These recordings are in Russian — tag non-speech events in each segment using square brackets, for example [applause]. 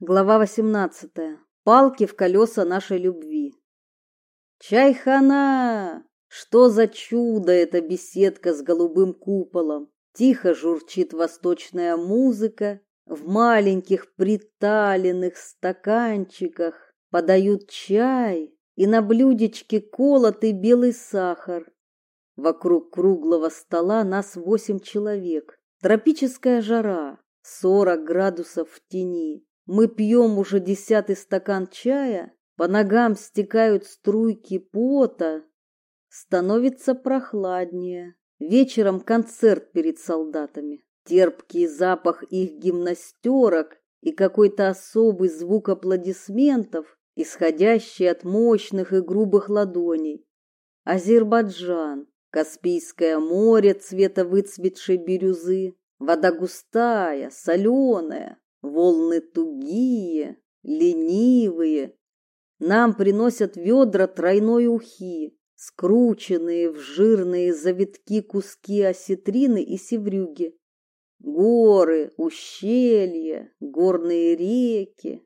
Глава 18. Палки в колеса нашей любви. Чайхана! Что за чудо эта беседка с голубым куполом? Тихо журчит восточная музыка, в маленьких приталенных стаканчиках подают чай, и на блюдечке колотый белый сахар. Вокруг круглого стола нас восемь человек. Тропическая жара, сорок градусов в тени. Мы пьем уже десятый стакан чая, по ногам стекают струйки пота, становится прохладнее. Вечером концерт перед солдатами. Терпкий запах их гимнастерок и какой-то особый звук аплодисментов, исходящий от мощных и грубых ладоней. Азербайджан, Каспийское море цвета выцветшей бирюзы, вода густая, соленая, Волны тугие, ленивые. Нам приносят ведра тройной ухи, скрученные в жирные завитки куски осетрины и севрюги. Горы, ущелья, горные реки.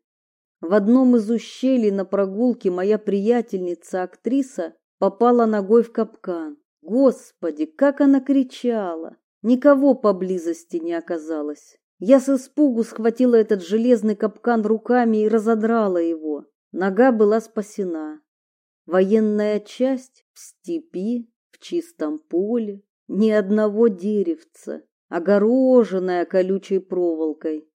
В одном из ущелий на прогулке моя приятельница-актриса попала ногой в капкан. Господи, как она кричала! Никого поблизости не оказалось. Я с испугу схватила этот железный капкан руками и разодрала его. Нога была спасена. Военная часть в степи, в чистом поле, ни одного деревца, огороженная колючей проволокой.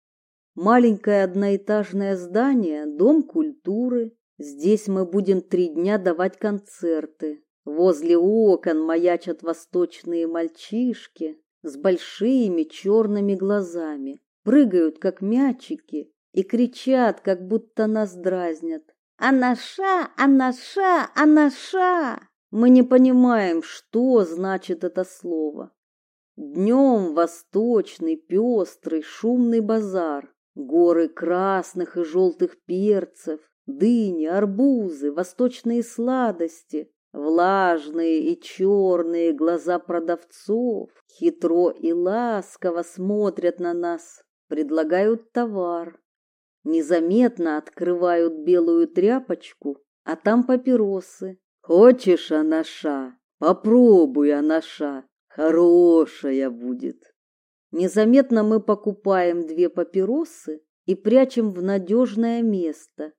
Маленькое одноэтажное здание, дом культуры. Здесь мы будем три дня давать концерты. Возле окон маячат восточные мальчишки, с большими черными глазами, прыгают, как мячики, и кричат, как будто нас дразнят. «Анаша! Анаша! Анаша!» Мы не понимаем, что значит это слово. Днем восточный, пестрый, шумный базар, горы красных и желтых перцев, дыни, арбузы, восточные сладости, Влажные и черные глаза продавцов хитро и ласково смотрят на нас, предлагают товар. Незаметно открывают белую тряпочку, а там папиросы. Хочешь, анаша? Попробуй, анаша. Хорошая будет. Незаметно мы покупаем две папиросы и прячем в надежное место.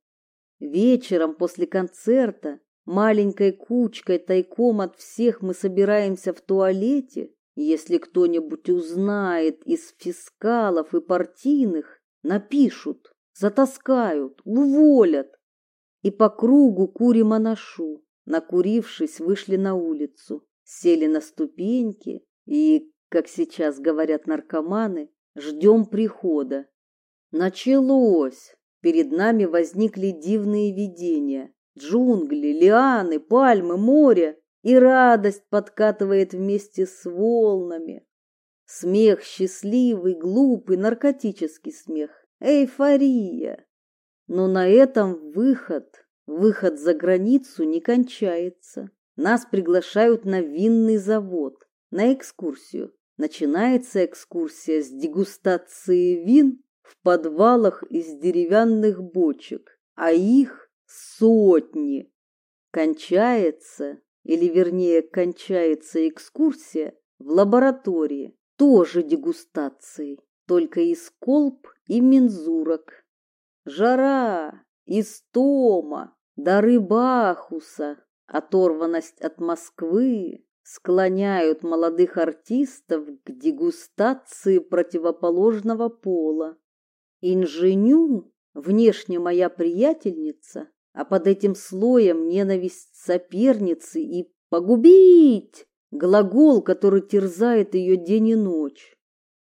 Вечером после концерта Маленькой кучкой тайком от всех мы собираемся в туалете. Если кто-нибудь узнает из фискалов и партийных, напишут, затаскают, уволят. И по кругу курим анашу. Накурившись, вышли на улицу, сели на ступеньки и, как сейчас говорят наркоманы, ждем прихода. Началось. Перед нами возникли дивные видения. Джунгли, лианы, пальмы, море, и радость подкатывает вместе с волнами. Смех счастливый, глупый, наркотический смех. Эйфория. Но на этом выход, выход за границу не кончается. Нас приглашают на винный завод, на экскурсию. Начинается экскурсия с дегустации вин в подвалах из деревянных бочек, а их Сотни. Кончается, или вернее кончается экскурсия в лаборатории, тоже дегустацией, только из колб и мензурок. Жара, истома, дары Бахуса, оторванность от Москвы склоняют молодых артистов к дегустации противоположного пола. Инженю, внешне моя приятельница, а под этим слоем ненависть соперницы и погубить глагол, который терзает ее день и ночь.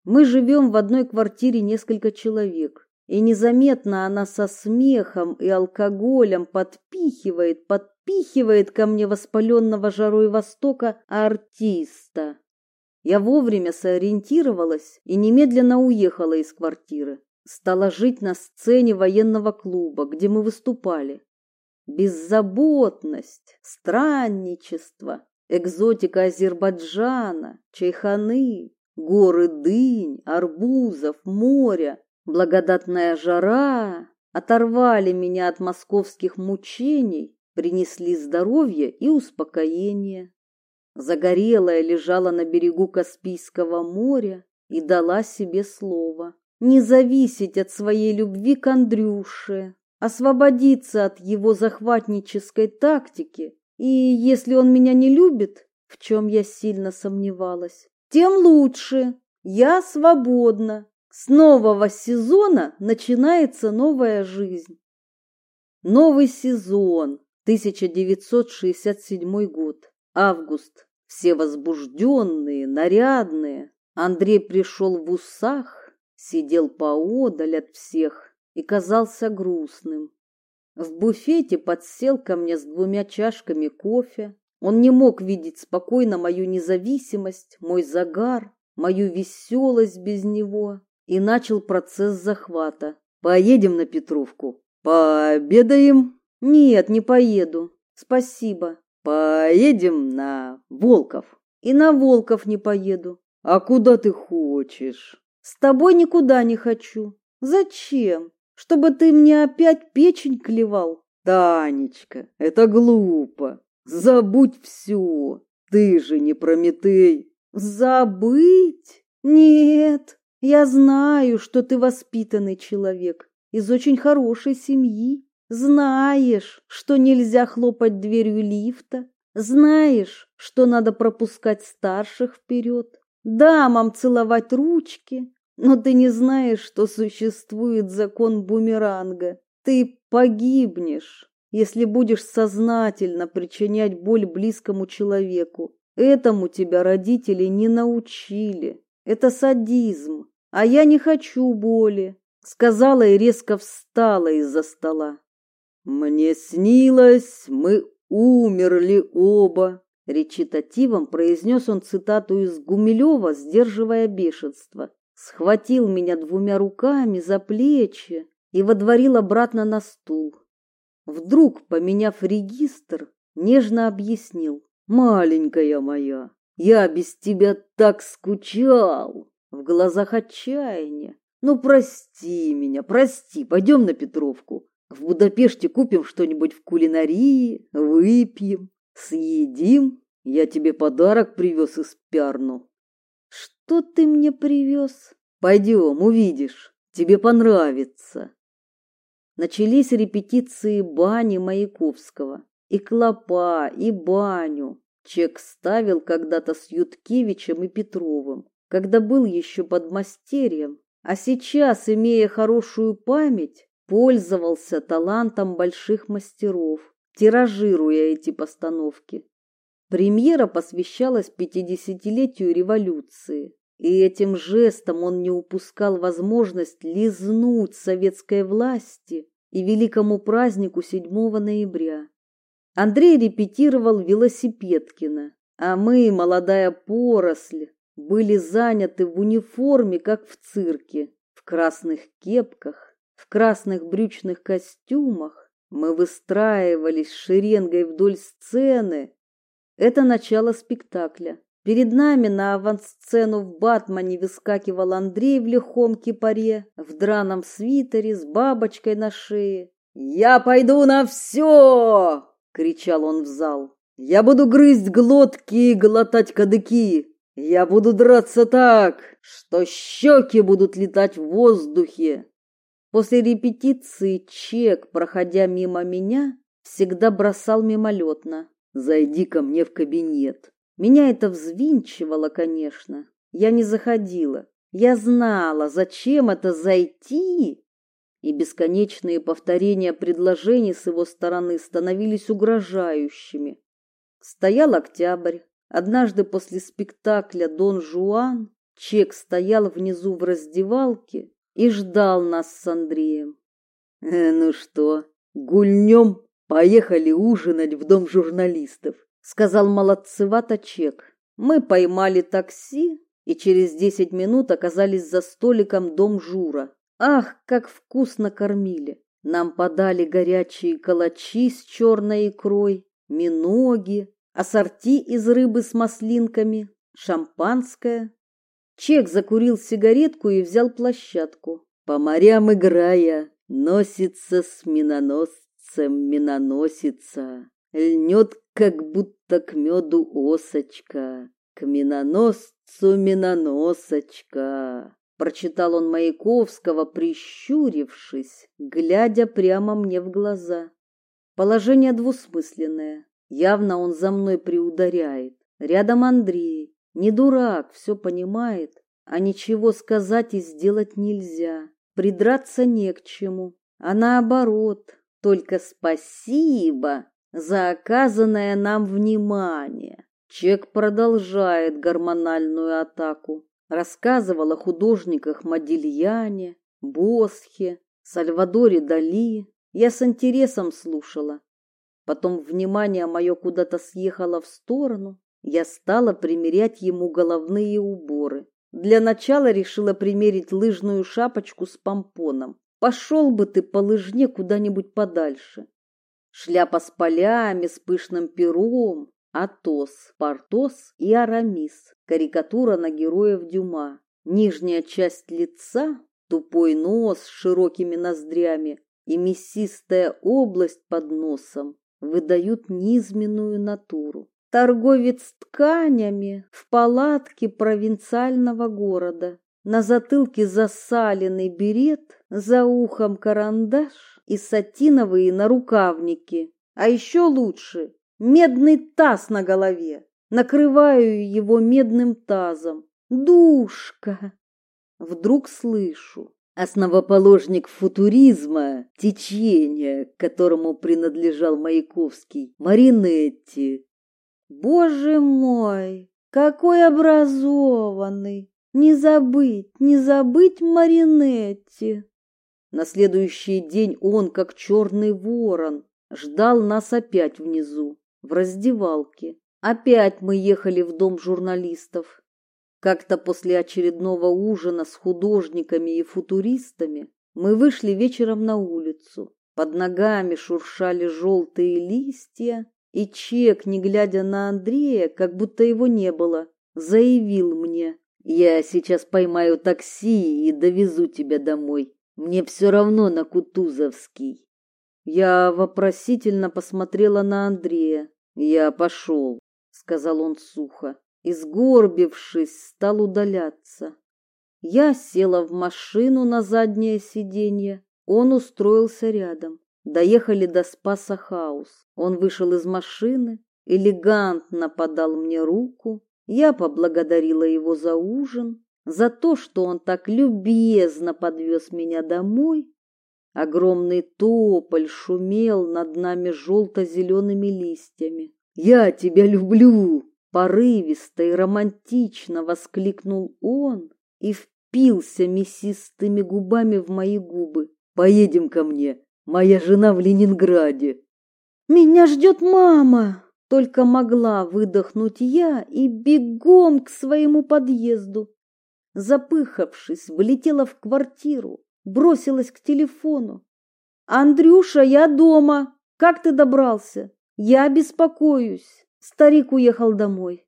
Мы живем в одной квартире несколько человек, и незаметно она со смехом и алкоголем подпихивает, подпихивает ко мне воспаленного жарой Востока артиста. Я вовремя сориентировалась и немедленно уехала из квартиры. Стала жить на сцене военного клуба, где мы выступали беззаботность, странничество, экзотика Азербайджана, чайханы, горы дынь, арбузов, моря, Благодатная жара оторвали меня от московских мучений, принесли здоровье и успокоение. Загорелая лежала на берегу Каспийского моря и дала себе слово не зависеть от своей любви к Андрюше, освободиться от его захватнической тактики, и если он меня не любит, в чем я сильно сомневалась, тем лучше. Я свободна. С нового сезона начинается новая жизнь. Новый сезон, 1967 год, август. Все возбужденные, нарядные. Андрей пришел в усах, сидел поодаль от всех и казался грустным. В буфете подсел ко мне с двумя чашками кофе. Он не мог видеть спокойно мою независимость, мой загар, мою веселость без него и начал процесс захвата. Поедем на Петровку. Пообедаем? Нет, не поеду. Спасибо. Поедем на Волков. И на Волков не поеду. А куда ты хочешь? С тобой никуда не хочу. Зачем? Чтобы ты мне опять печень клевал? Танечка, это глупо. Забудь все. Ты же не Прометей. Забыть? Нет. Я знаю, что ты воспитанный человек из очень хорошей семьи. Знаешь, что нельзя хлопать дверью лифта. Знаешь, что надо пропускать старших вперед. Дамам целовать ручки. Но ты не знаешь, что существует закон бумеранга. Ты погибнешь, если будешь сознательно причинять боль близкому человеку. Этому тебя родители не научили. Это садизм. А я не хочу боли, сказала и резко встала из-за стола. Мне снилось, мы умерли оба, речитативом произнес он цитату из Гумилева, сдерживая бешенство. Схватил меня двумя руками за плечи и водворил обратно на стул. Вдруг, поменяв регистр, нежно объяснил: "Маленькая моя, я без тебя так скучал". В глазах отчаяние. Ну, прости меня, прости, пойдем на Петровку. В Будапеште купим что-нибудь в кулинарии, выпьем, съедим. Я тебе подарок привез из Пярну. Что ты мне привез? Пойдем, увидишь. Тебе понравится. Начались репетиции бани Маяковского. И клопа, и баню. Чек ставил когда-то с Юткевичем и Петровым когда был еще подмастерьем, а сейчас, имея хорошую память, пользовался талантом больших мастеров, тиражируя эти постановки. Премьера посвящалась пятидесятилетию революции, и этим жестом он не упускал возможность лизнуть советской власти и великому празднику 7 ноября. Андрей репетировал велосипедкина, а мы, молодая поросль, были заняты в униформе, как в цирке, в красных кепках, в красных брючных костюмах. Мы выстраивались шеренгой вдоль сцены. Это начало спектакля. Перед нами на авансцену в батмане выскакивал Андрей в лихом кипаре, в драном свитере с бабочкой на шее. «Я пойду на все!» — кричал он в зал. «Я буду грызть глотки и глотать кадыки. Я буду драться так, что щеки будут летать в воздухе. После репетиции Чек, проходя мимо меня, всегда бросал мимолетно. «Зайди ко мне в кабинет». Меня это взвинчивало, конечно. Я не заходила. Я знала, зачем это зайти. И бесконечные повторения предложений с его стороны становились угрожающими. Стоял октябрь, Однажды после спектакля «Дон Жуан» Чек стоял внизу в раздевалке и ждал нас с Андреем. «Э, «Ну что, гульнем? Поехали ужинать в дом журналистов», — сказал молодцевато Чек. Мы поймали такси и через десять минут оказались за столиком дом Жура. Ах, как вкусно кормили! Нам подали горячие калачи с черной икрой, миноги, ассорти из рыбы с маслинками, шампанское. Чек закурил сигаретку и взял площадку. по морям играя, носится с миноносцем миноносица, льнет, как будто к меду осочка, к миноносцу миноносочка. Прочитал он Маяковского, прищурившись, глядя прямо мне в глаза. Положение двусмысленное. Явно он за мной приударяет. Рядом Андрей. Не дурак, все понимает, а ничего сказать и сделать нельзя. Придраться не к чему, а наоборот, только спасибо за оказанное нам внимание. Чек продолжает гормональную атаку. Рассказывал о художниках Модильяне, Босхе, Сальвадоре Дали. Я с интересом слушала. Потом внимание мое куда-то съехало в сторону. Я стала примерять ему головные уборы. Для начала решила примерить лыжную шапочку с помпоном. Пошел бы ты по лыжне куда-нибудь подальше. Шляпа с полями, с пышным пером, Атос, Портос и Арамис. Карикатура на героев Дюма. Нижняя часть лица, тупой нос с широкими ноздрями и мясистая область под носом выдают низменную натуру торговец тканями в палатке провинциального города. На затылке засаленный берет, за ухом карандаш и сатиновые нарукавники. А еще лучше медный таз на голове. Накрываю его медным тазом. Душка! Вдруг слышу. Основоположник футуризма, течения, которому принадлежал Маяковский, Маринетти, Боже мой, какой образованный! Не забыть, не забыть Маринетти. На следующий день он, как черный ворон, ждал нас опять внизу, в раздевалке. Опять мы ехали в дом журналистов. Как-то после очередного ужина с художниками и футуристами мы вышли вечером на улицу. Под ногами шуршали желтые листья, и Чек, не глядя на Андрея, как будто его не было, заявил мне. «Я сейчас поймаю такси и довезу тебя домой. Мне все равно на Кутузовский». Я вопросительно посмотрела на Андрея. «Я пошел», — сказал он сухо, и, сгорбившись, стал удаляться. Я села в машину на заднее сиденье, он устроился рядом. Доехали до Спаса Хаус. Он вышел из машины, элегантно подал мне руку. Я поблагодарила его за ужин, за то, что он так любезно подвез меня домой. Огромный тополь шумел над нами желто-зелеными листьями. «Я тебя люблю!» Порывисто и романтично воскликнул он и впился мясистыми губами в мои губы. «Поедем ко мне, Моя жена в Ленинграде. Меня ждет мама. Только могла выдохнуть я и бегом к своему подъезду. Запыхавшись, влетела в квартиру, бросилась к телефону. «Андрюша, я дома. Как ты добрался? Я беспокоюсь». Старик уехал домой.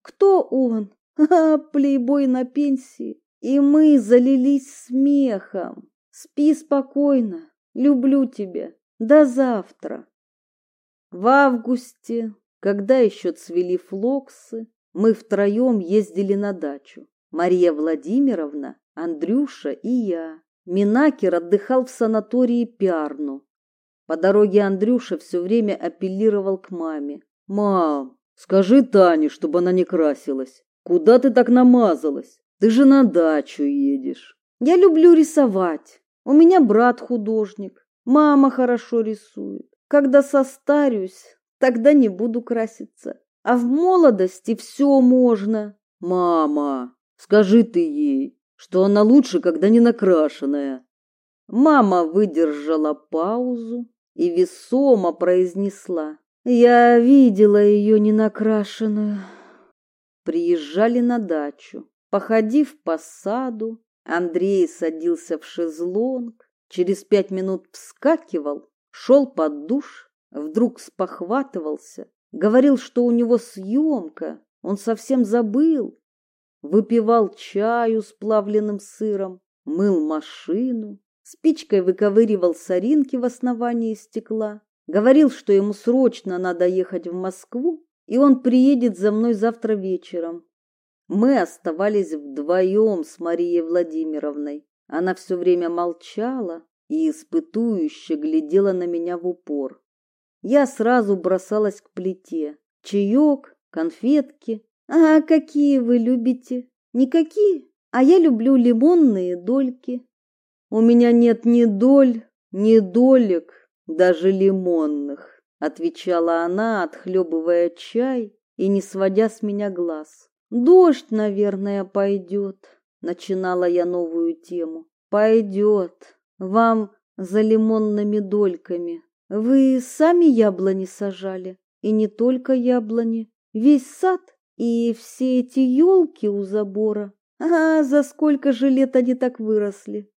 «Кто он?» [laughs] «А, плейбой на пенсии». И мы залились смехом. «Спи спокойно. Люблю тебя. До завтра. В августе, когда еще цвели флоксы, мы втроем ездили на дачу. Мария Владимировна, Андрюша и я. Минакер отдыхал в санатории Пиарну. По дороге Андрюша все время апеллировал к маме. «Мам, скажи Тане, чтобы она не красилась. Куда ты так намазалась? Ты же на дачу едешь». «Я люблю рисовать. У меня брат художник, мама хорошо рисует. Когда состарюсь, тогда не буду краситься. А в молодости все можно. Мама, скажи ты ей, что она лучше, когда не накрашенная. Мама выдержала паузу и весомо произнесла. Я видела ее ненакрашенную. Приезжали на дачу. Походив по саду, Андрей садился в шезлонг, через пять минут вскакивал, шел под душ, вдруг спохватывался, говорил, что у него съемка, он совсем забыл, выпивал чаю с плавленным сыром, мыл машину, спичкой выковыривал соринки в основании стекла, говорил, что ему срочно надо ехать в Москву, и он приедет за мной завтра вечером. Мы оставались вдвоем с Марией Владимировной. Она все время молчала и испытующе глядела на меня в упор. Я сразу бросалась к плите. Чаек, конфетки. А какие вы любите? Никакие? А я люблю лимонные дольки. У меня нет ни доль, ни долек, даже лимонных, отвечала она, отхлебывая чай и не сводя с меня глаз. Дождь, наверное, пойдет. Начинала я новую тему. Пойдет. Вам за лимонными дольками. Вы сами яблони сажали, и не только яблони, весь сад и все эти елки у забора. А за сколько же лет они так выросли?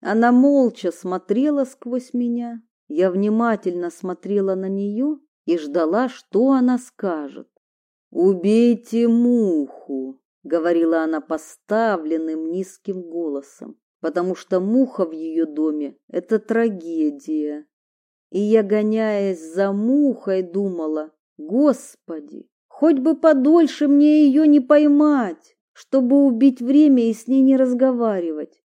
Она молча смотрела сквозь меня. Я внимательно смотрела на нее и ждала, что она скажет. «Убейте муху», — говорила она поставленным низким голосом, потому что муха в ее доме — это трагедия. И я, гоняясь за мухой, думала, «Господи, хоть бы подольше мне ее не поймать, чтобы убить время и с ней не разговаривать».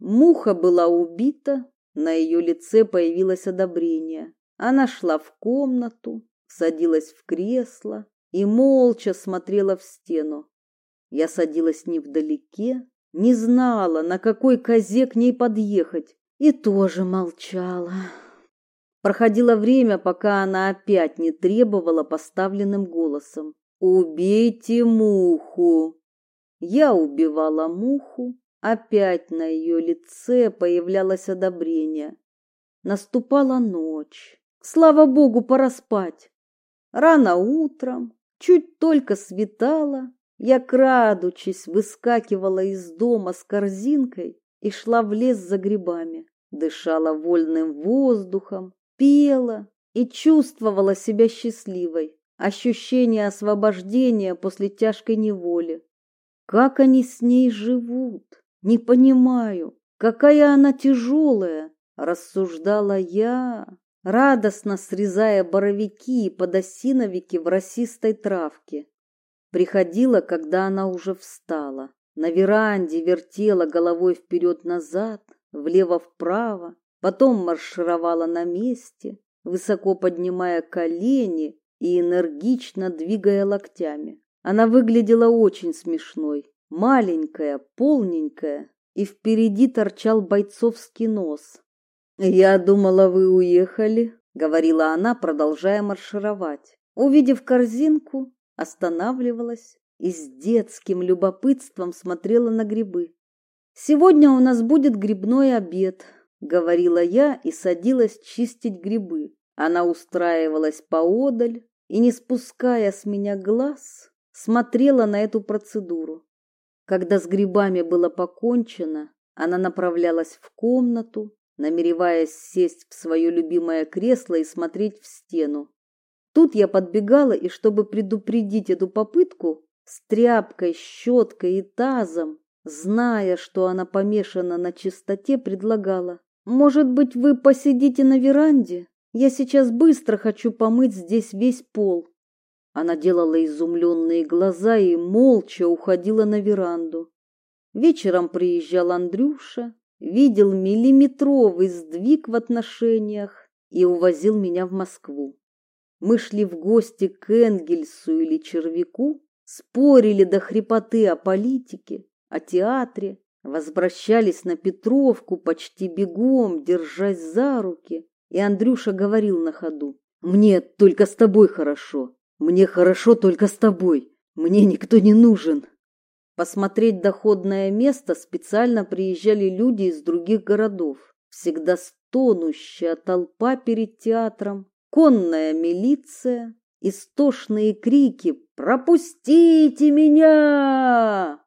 Муха была убита, на ее лице появилось одобрение. Она шла в комнату, садилась в кресло и молча смотрела в стену. Я садилась невдалеке, не знала, на какой козе к ней подъехать, и тоже молчала. Проходило время, пока она опять не требовала поставленным голосом. «Убейте муху!» Я убивала муху, опять на ее лице появлялось одобрение. Наступала ночь. Слава богу, пора спать. Рано утром, чуть только светало, я, крадучись, выскакивала из дома с корзинкой и шла в лес за грибами, дышала вольным воздухом, пела и чувствовала себя счастливой. Ощущение освобождения после тяжкой неволи. Как они с ней живут? Не понимаю. Какая она тяжелая, рассуждала я, радостно срезая боровики и подосиновики в росистой травке. Приходила, когда она уже встала. На веранде вертела головой вперед-назад, влево-вправо, потом маршировала на месте, высоко поднимая колени и энергично двигая локтями. Она выглядела очень смешной, маленькая, полненькая, и впереди торчал бойцовский нос. «Я думала, вы уехали», — говорила она, продолжая маршировать. Увидев корзинку, останавливалась и с детским любопытством смотрела на грибы. «Сегодня у нас будет грибной обед», говорила я и садилась чистить грибы. Она устраивалась поодаль и, не спуская с меня глаз, смотрела на эту процедуру. Когда с грибами было покончено, она направлялась в комнату, намереваясь сесть в свое любимое кресло и смотреть в стену. Тут я подбегала и, чтобы предупредить эту попытку, с тряпкой, щеткой и тазом, зная, что она помешана на чистоте, предлагала. Может быть, вы посидите на веранде? Я сейчас быстро хочу помыть здесь весь пол. Она делала изумленные глаза и молча уходила на веранду. Вечером приезжал Андрюша, видел миллиметровый сдвиг в отношениях и увозил меня в Москву. Мы шли в гости к Энгельсу или Червяку, спорили до хрипоты о политике, о театре, Возвращались на Петровку почти бегом, держась за руки, и Андрюша говорил на ходу. «Мне только с тобой хорошо. Мне хорошо только с тобой. Мне никто не нужен». Посмотреть доходное место специально приезжали люди из других городов. Всегда стонущая толпа перед театром, конная милиция, истошные крики «Пропустите меня!»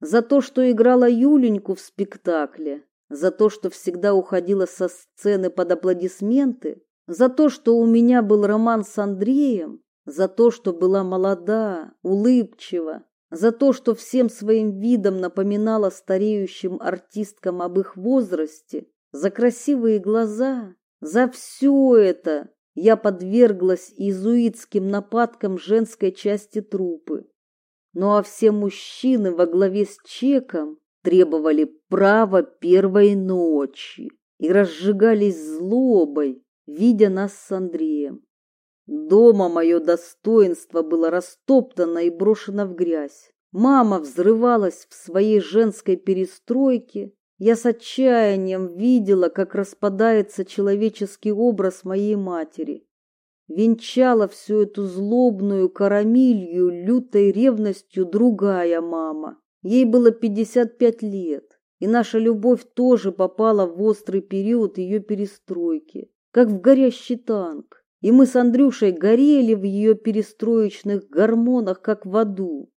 за то, что играла Юленьку в спектакле, за то, что всегда уходила со сцены под аплодисменты, за то, что у меня был роман с Андреем, за то, что была молода, улыбчива, за то, что всем своим видом напоминала стареющим артисткам об их возрасте, за красивые глаза, за все это я подверглась иезуитским нападкам женской части трупы. Ну а все мужчины во главе с Чеком требовали права первой ночи и разжигались злобой, видя нас с Андреем. Дома мое достоинство было растоптано и брошено в грязь. Мама взрывалась в своей женской перестройке. Я с отчаянием видела, как распадается человеческий образ моей матери. Венчала всю эту злобную карамилью лютой ревностью другая мама. Ей было 55 лет, и наша любовь тоже попала в острый период ее перестройки, как в горящий танк. И мы с Андрюшей горели в ее перестроечных гормонах, как в аду.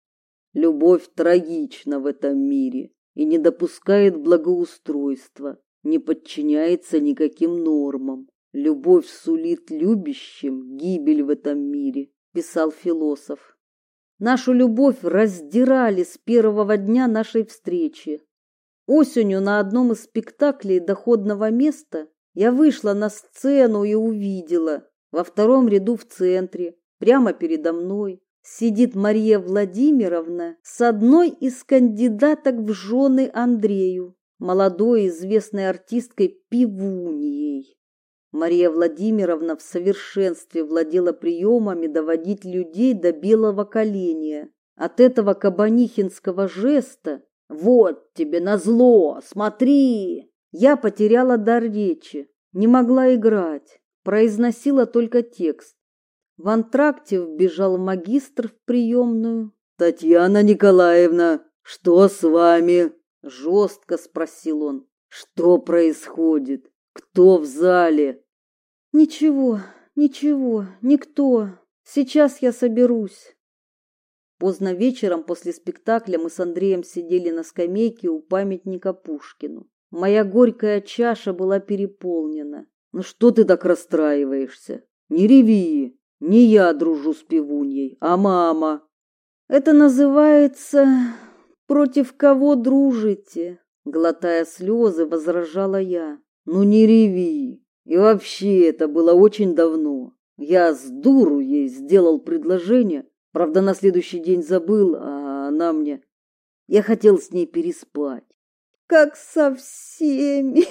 Любовь трагична в этом мире и не допускает благоустройства, не подчиняется никаким нормам. Любовь сулит любящим гибель в этом мире, писал философ. Нашу любовь раздирали с первого дня нашей встречи. Осенью на одном из спектаклей доходного места я вышла на сцену и увидела во втором ряду в центре, прямо передо мной, сидит Мария Владимировна с одной из кандидаток в жены Андрею, молодой известной артисткой Пивуньей. Мария Владимировна в совершенстве владела приемами доводить людей до белого коленя. От этого кабанихинского жеста «Вот тебе назло, смотри!» Я потеряла дар речи, не могла играть, произносила только текст. В антракте вбежал магистр в приемную. «Татьяна Николаевна, что с вами?» Жестко спросил он. «Что происходит? Кто в зале?» Ничего, ничего, никто. Сейчас я соберусь. Поздно вечером после спектакля мы с Андреем сидели на скамейке у памятника Пушкину. Моя горькая чаша была переполнена. Ну что ты так расстраиваешься? Не реви. Не я дружу с пивуньей, а мама. Это называется против кого дружите? Глотая слезы, возражала я. Ну не реви. И вообще, это было очень давно. Я с дуру ей сделал предложение, правда, на следующий день забыл, а она мне... Я хотел с ней переспать. Как со всеми,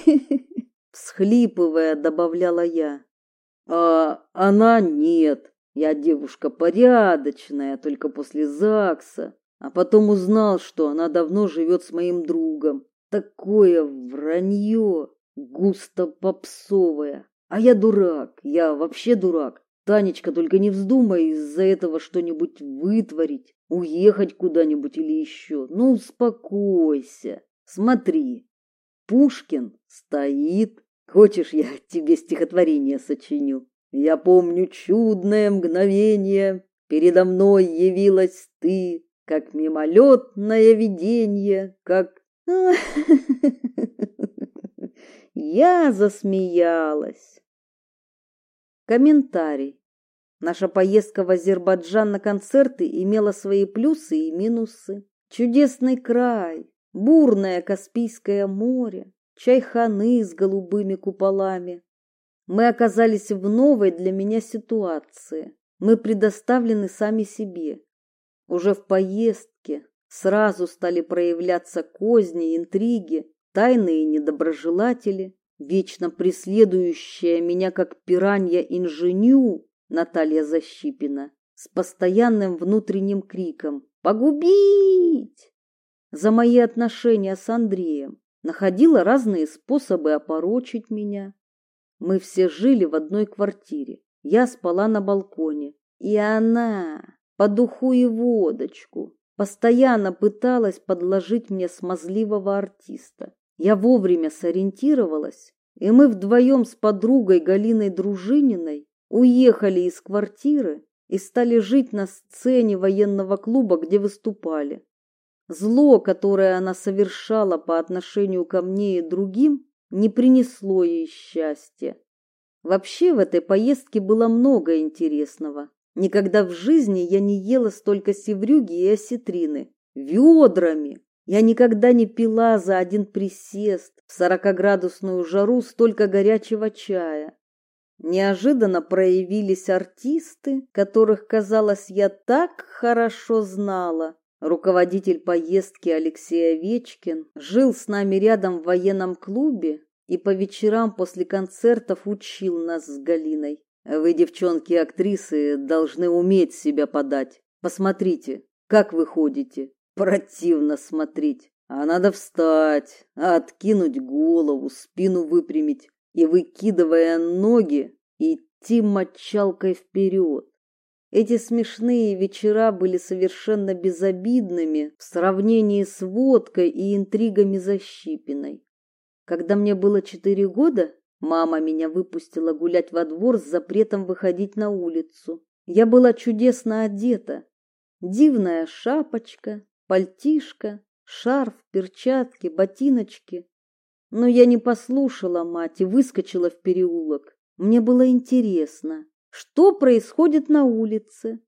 всхлипывая, добавляла я. А она нет. Я девушка порядочная, только после ЗАГСа. А потом узнал, что она давно живет с моим другом. Такое вранье густо попсовая. А я дурак, я вообще дурак. Танечка, только не вздумай из-за этого что-нибудь вытворить, уехать куда-нибудь или еще. Ну, успокойся. Смотри, Пушкин стоит. Хочешь, я тебе стихотворение сочиню? Я помню чудное мгновение, передо мной явилась ты, как мимолетное видение, как... [laughs] Я засмеялась. Комментарий. Наша поездка в Азербайджан на концерты имела свои плюсы и минусы. Чудесный край, бурное Каспийское море, чайханы с голубыми куполами. Мы оказались в новой для меня ситуации. Мы предоставлены сами себе. Уже в поездке сразу стали проявляться козни, интриги, тайные недоброжелатели, вечно преследующая меня как пиранья инженю Наталья Защипина с постоянным внутренним криком «Погубить!» За мои отношения с Андреем находила разные способы опорочить меня. Мы все жили в одной квартире. Я спала на балконе, и она по духу и водочку постоянно пыталась подложить мне смазливого артиста. Я вовремя сориентировалась, и мы вдвоем с подругой Галиной Дружининой уехали из квартиры и стали жить на сцене военного клуба, где выступали. Зло, которое она совершала по отношению ко мне и другим, не принесло ей счастья. Вообще в этой поездке было много интересного. Никогда в жизни я не ела столько севрюги и осетрины, ведрами. Я никогда не пила за один присест в сорокоградусную жару столько горячего чая. Неожиданно проявились артисты, которых, казалось, я так хорошо знала. Руководитель поездки Алексей Овечкин жил с нами рядом в военном клубе и по вечерам после концертов учил нас с Галиной. Вы, девчонки актрисы, должны уметь себя подать. Посмотрите, как вы ходите. Противно смотреть. А надо встать, откинуть голову, спину выпрямить и, выкидывая ноги, идти мочалкой вперед. Эти смешные вечера были совершенно безобидными в сравнении с водкой и интригами Защипиной. Когда мне было четыре года, мама меня выпустила гулять во двор с запретом выходить на улицу. Я была чудесно одета. Дивная шапочка, пальтишко, шарф, перчатки, ботиночки. Но я не послушала мать и выскочила в переулок. Мне было интересно, что происходит на улице.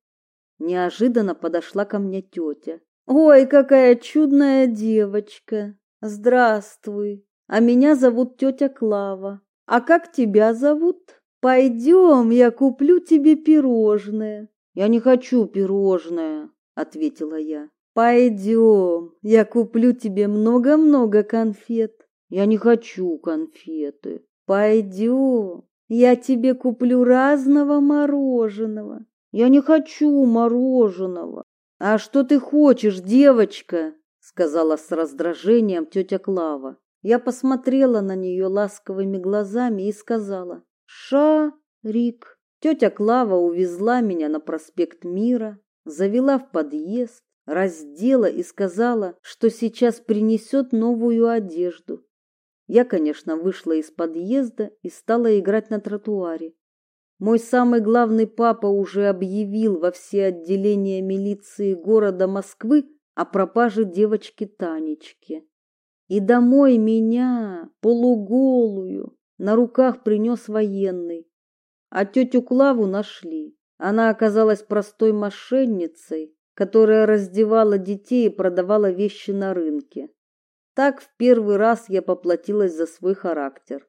Неожиданно подошла ко мне тетя. Ой, какая чудная девочка. Здравствуй. А меня зовут тетя Клава. А как тебя зовут? Пойдем, я куплю тебе пирожное. Я не хочу пирожное, ответила я. Пойдем, я куплю тебе много-много конфет. Я не хочу конфеты. Пойдем, я тебе куплю разного мороженого. Я не хочу мороженого. А что ты хочешь, девочка? сказала с раздражением тетя Клава. Я посмотрела на нее ласковыми глазами и сказала: "Ша-рик". Тетя Клава увезла меня на проспект Мира, завела в подъезд, раздела и сказала, что сейчас принесет новую одежду. Я, конечно, вышла из подъезда и стала играть на тротуаре. Мой самый главный папа уже объявил во все отделения милиции города Москвы о пропаже девочки Танечки. И домой меня, полуголую, на руках принес военный. А тетю Клаву нашли. Она оказалась простой мошенницей, которая раздевала детей и продавала вещи на рынке. Так в первый раз я поплатилась за свой характер.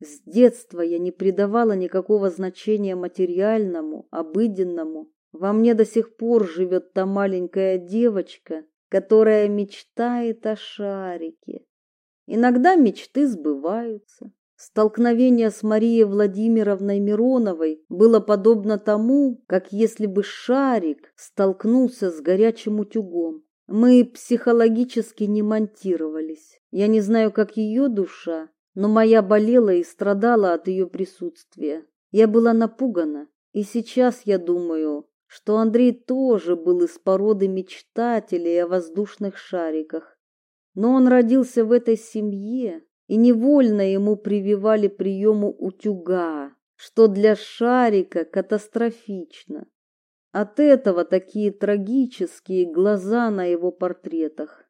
С детства я не придавала никакого значения материальному, обыденному. Во мне до сих пор живет та маленькая девочка, которая мечтает о шарике. Иногда мечты сбываются, Столкновение с Марией Владимировной Мироновой было подобно тому, как если бы шарик столкнулся с горячим утюгом. Мы психологически не монтировались. Я не знаю, как ее душа, но моя болела и страдала от ее присутствия. Я была напугана, и сейчас я думаю, что Андрей тоже был из породы мечтателей о воздушных шариках. Но он родился в этой семье, и невольно ему прививали приему утюга, что для шарика катастрофично. От этого такие трагические глаза на его портретах.